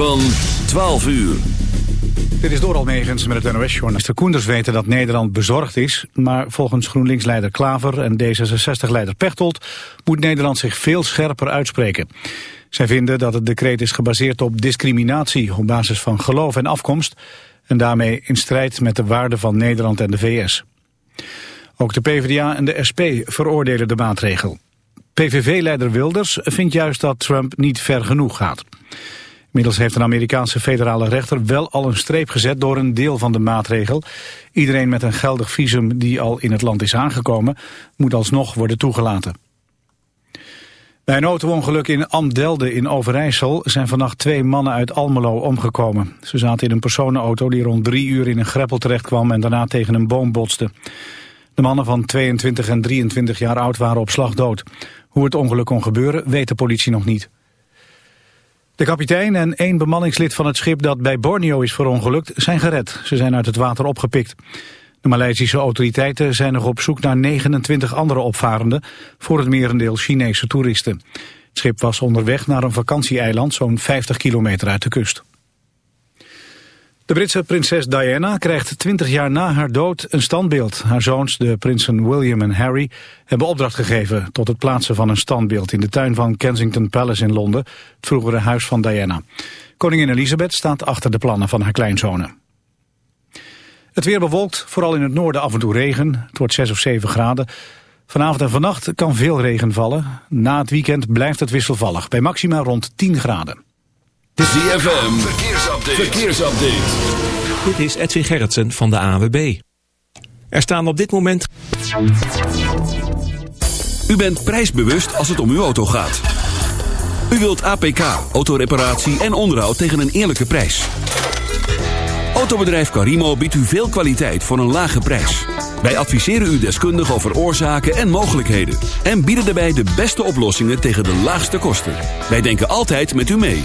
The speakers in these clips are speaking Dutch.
Van 12 uur. Dit is door Almegens met het NOS-journaal. Minister Koenders weten dat Nederland bezorgd is... maar volgens GroenLinks-leider Klaver en D66-leider Pechtold... moet Nederland zich veel scherper uitspreken. Zij vinden dat het decreet is gebaseerd op discriminatie... op basis van geloof en afkomst... en daarmee in strijd met de waarden van Nederland en de VS. Ook de PvdA en de SP veroordelen de maatregel. PVV-leider Wilders vindt juist dat Trump niet ver genoeg gaat... Inmiddels heeft een Amerikaanse federale rechter wel al een streep gezet door een deel van de maatregel. Iedereen met een geldig visum die al in het land is aangekomen moet alsnog worden toegelaten. Bij een autoongeluk in Amdelde in Overijssel zijn vannacht twee mannen uit Almelo omgekomen. Ze zaten in een personenauto die rond drie uur in een greppel terecht kwam en daarna tegen een boom botste. De mannen van 22 en 23 jaar oud waren op slag dood. Hoe het ongeluk kon gebeuren weet de politie nog niet. De kapitein en één bemanningslid van het schip dat bij Borneo is verongelukt zijn gered. Ze zijn uit het water opgepikt. De Maleisische autoriteiten zijn nog op zoek naar 29 andere opvarenden, voor het merendeel Chinese toeristen. Het schip was onderweg naar een vakantieeiland zo'n 50 kilometer uit de kust. De Britse prinses Diana krijgt 20 jaar na haar dood een standbeeld. Haar zoons, de prinsen William en Harry, hebben opdracht gegeven... tot het plaatsen van een standbeeld in de tuin van Kensington Palace in Londen... het vroegere huis van Diana. Koningin Elizabeth staat achter de plannen van haar kleinzonen. Het weer bewolkt, vooral in het noorden af en toe regen. Het wordt 6 of 7 graden. Vanavond en vannacht kan veel regen vallen. Na het weekend blijft het wisselvallig, bij maxima rond 10 graden. ZFM, verkeersupdate. verkeersupdate. Dit is Edwin Gerritsen van de AWB. Er staan op dit moment... U bent prijsbewust als het om uw auto gaat. U wilt APK, autoreparatie en onderhoud tegen een eerlijke prijs. Autobedrijf Carimo biedt u veel kwaliteit voor een lage prijs. Wij adviseren u deskundig over oorzaken en mogelijkheden. En bieden daarbij de beste oplossingen tegen de laagste kosten. Wij denken altijd met u mee.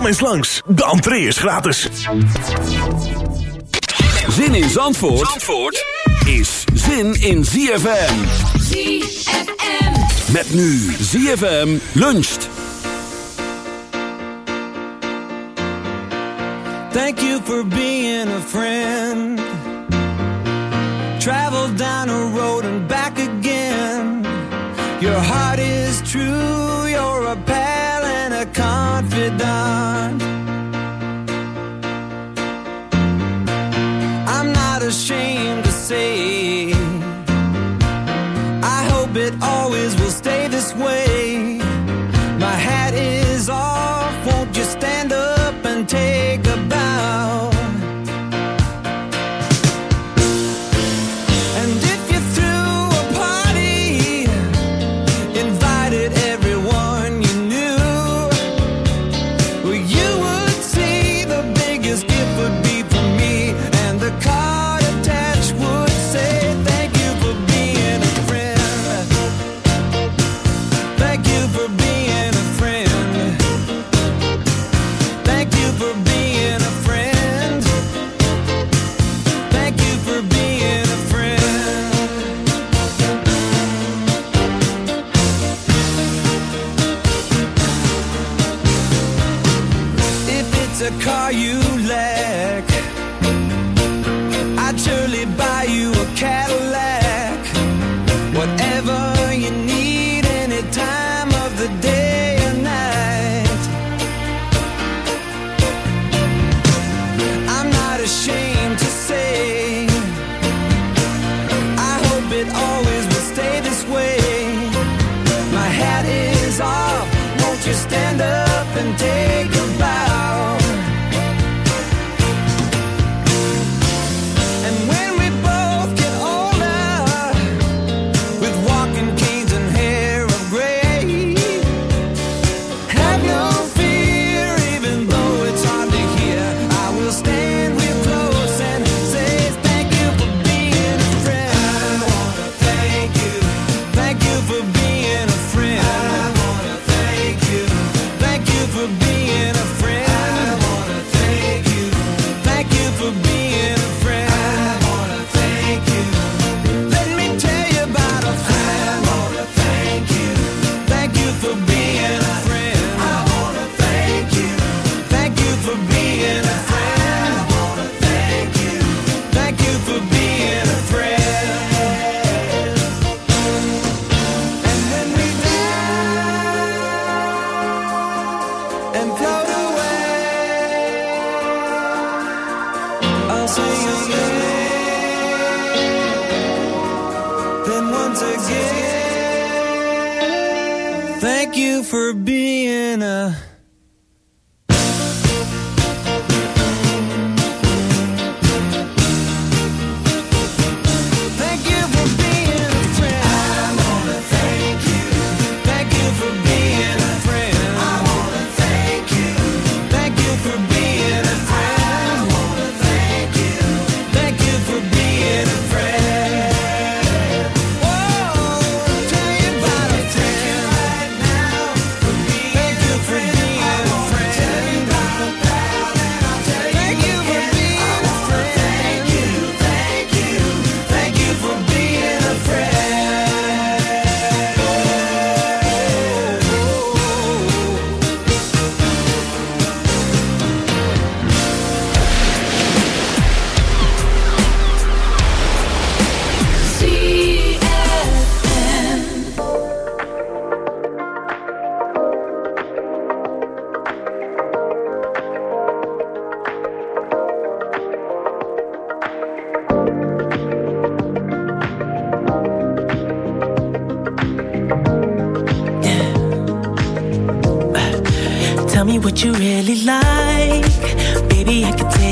Kom eens langs, de entree is gratis. Zin in Zandvoort, Zandvoort is zin in ZFM. ZFM. Met nu ZFM luncht. Thank you for being a friend. Travel down a road and back again. Your heart is true, confidant.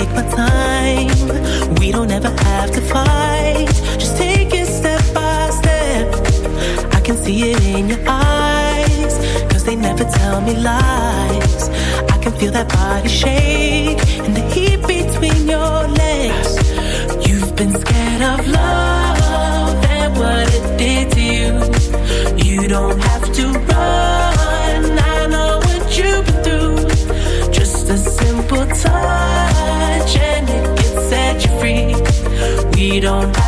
take my time. We don't ever have to fight. Just take it step by step. I can see it in your eyes. Cause they never tell me lies. I can feel that body shake. And they don't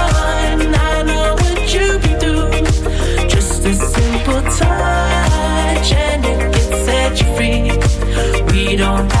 don't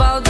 about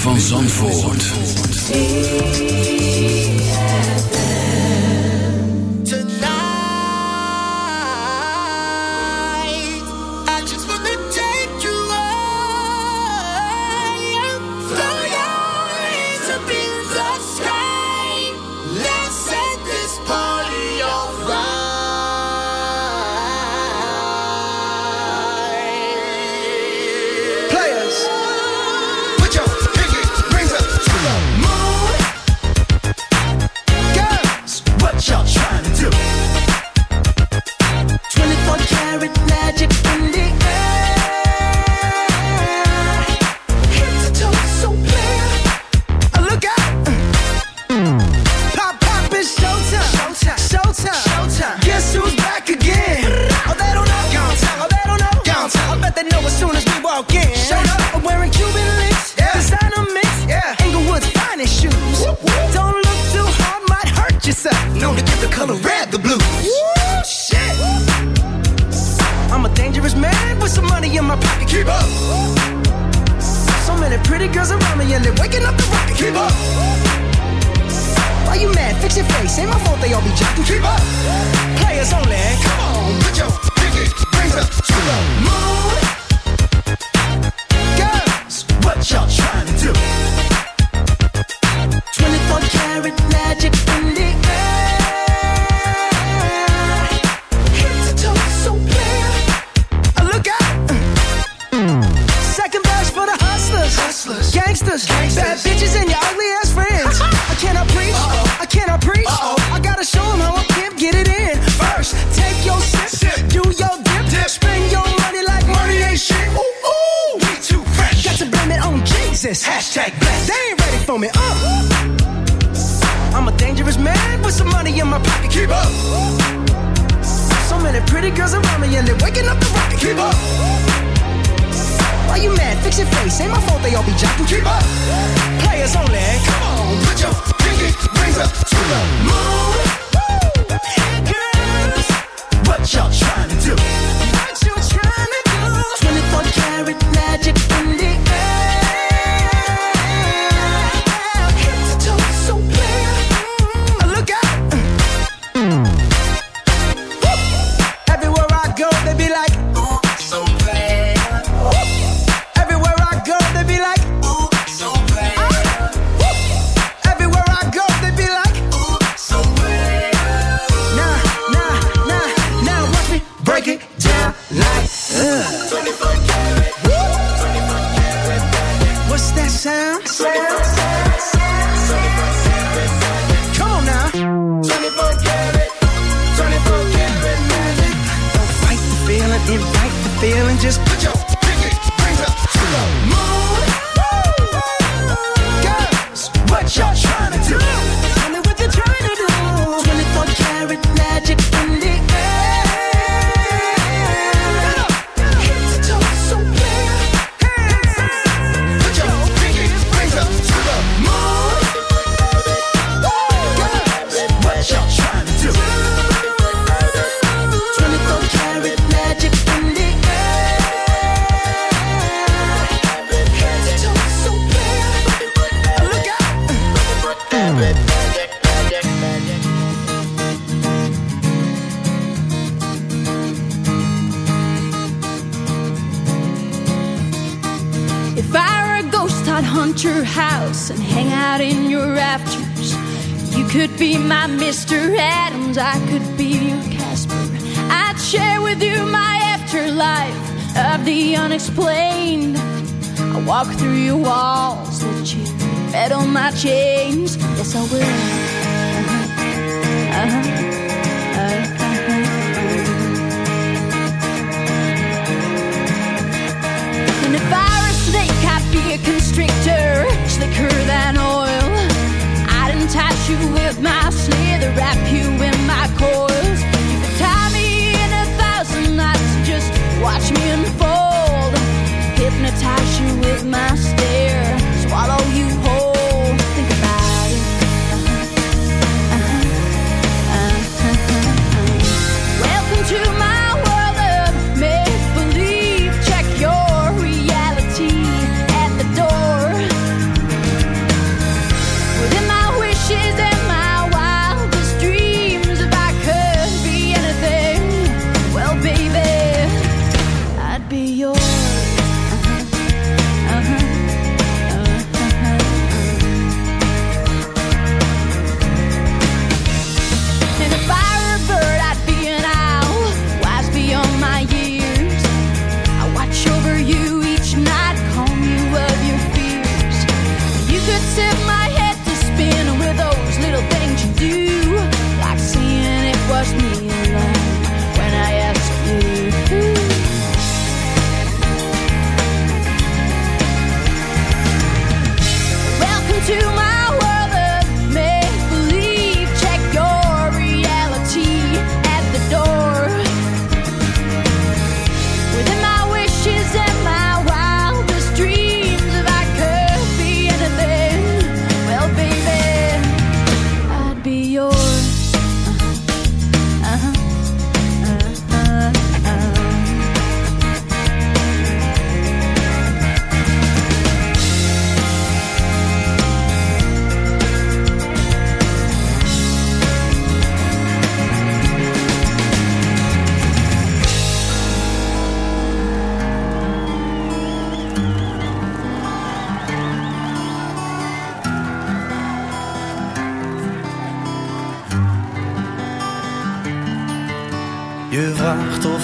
Van Zandvoort.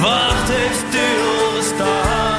wacht heeft stilgestaan.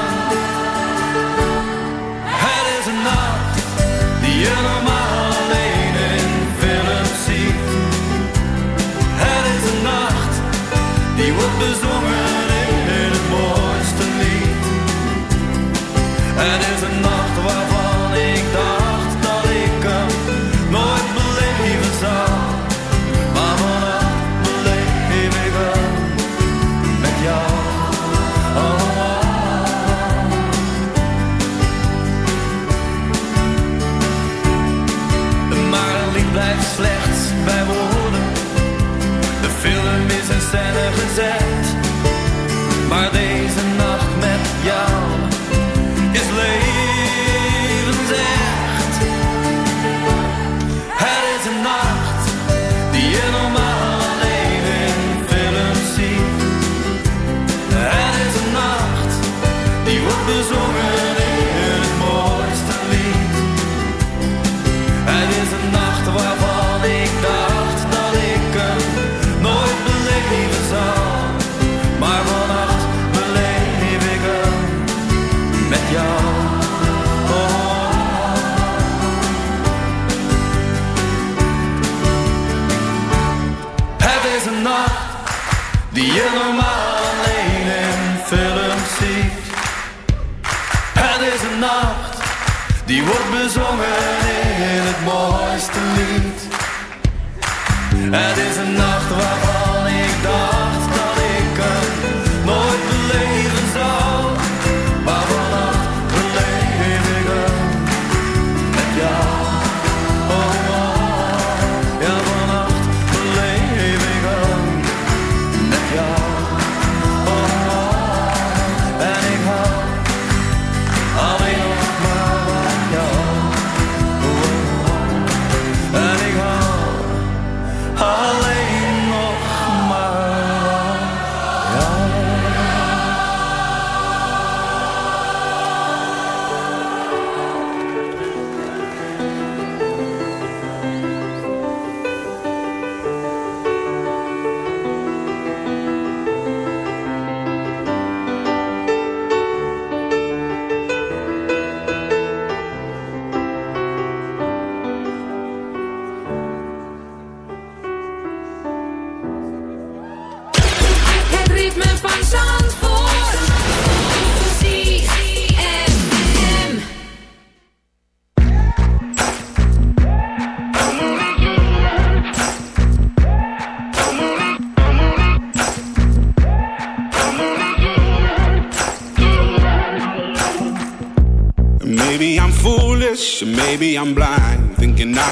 Wordt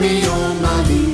Me on